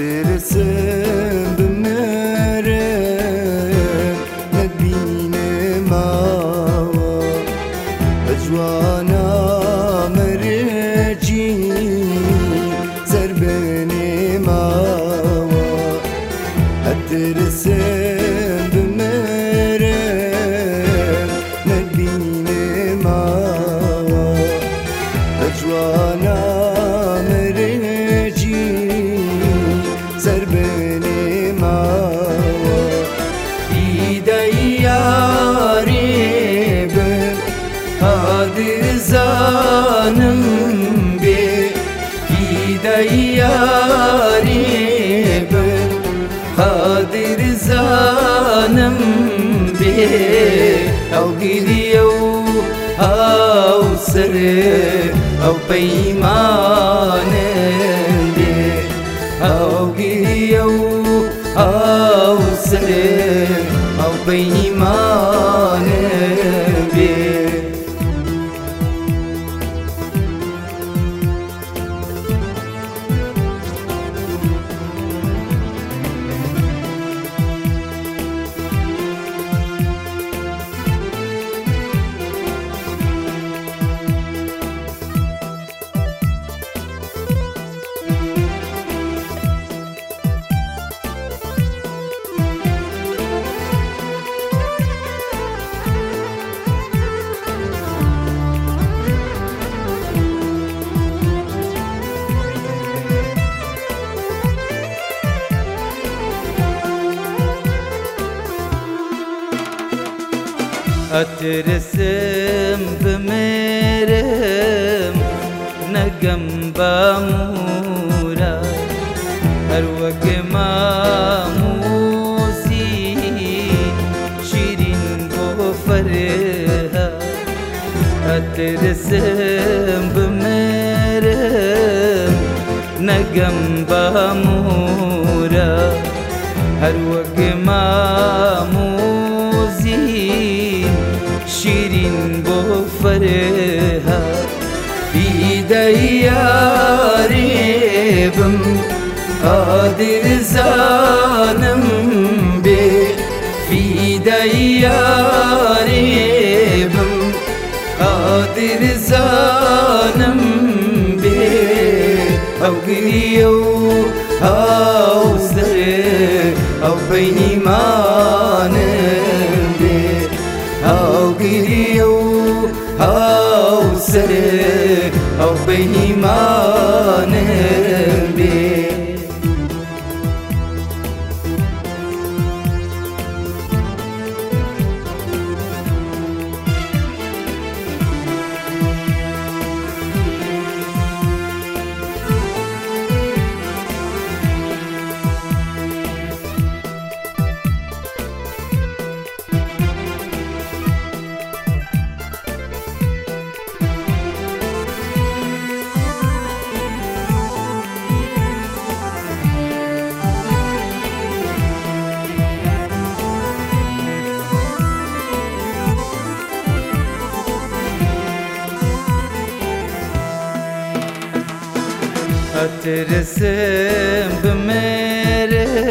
birisi دیاری به خادر زانم به او گیری او او سر او پیمان به او گیری او او سر او پیمان ئەترسم بمێرم نەگەم بامورە هەروەک ماموسی شیرین بۆ فەرها ئەترسم بمێرم نەگەم بامورە هەروەک ماموزی فەرها دیدەی یاری بم قادر زانم بێ فیدەی یاری بم قادر زانم بێ ئەو گریە و ئاو زەرێ ئەو بەینیمانم سر او بيمانه ئەترسم بمێرم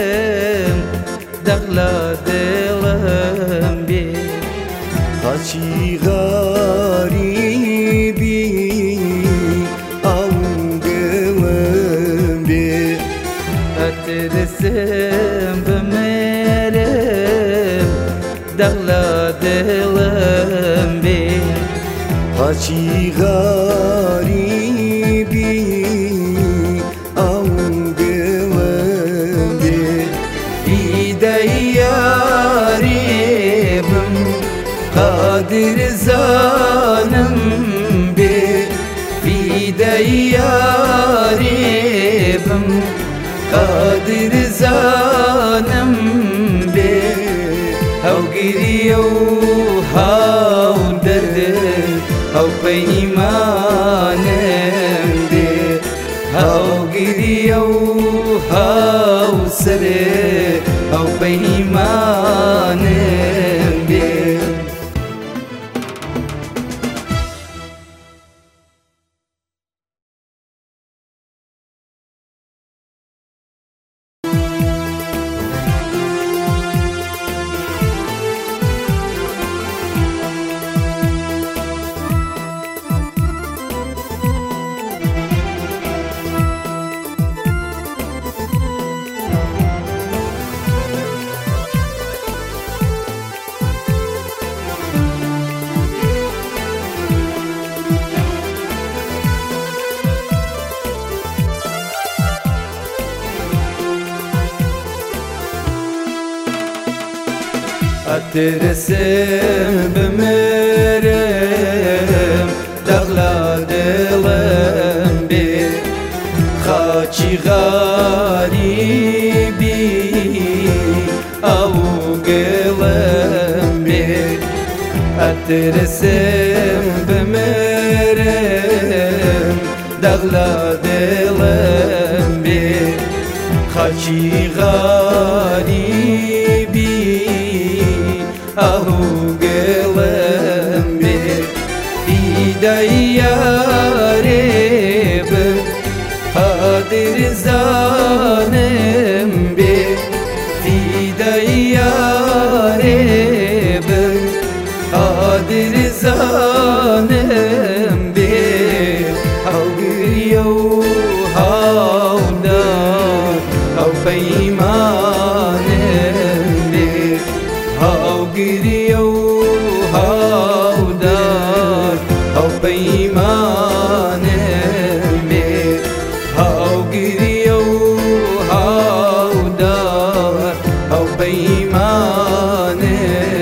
دەغلا دڵم بێ خەچی غاریبی ئەو دڵم بێ ئەترسم بمێرم دەغلا دڵم بێ خەچی غاریبی قادر زانم بێ فیدەی یاری بم قادر زانم اترسم بمرم دغلا دلم بي خاچی غریبی او قلم بي اترسم بمرم دغلا دلم بي خاچی غریبی Ahu gelem bir Hidayah imane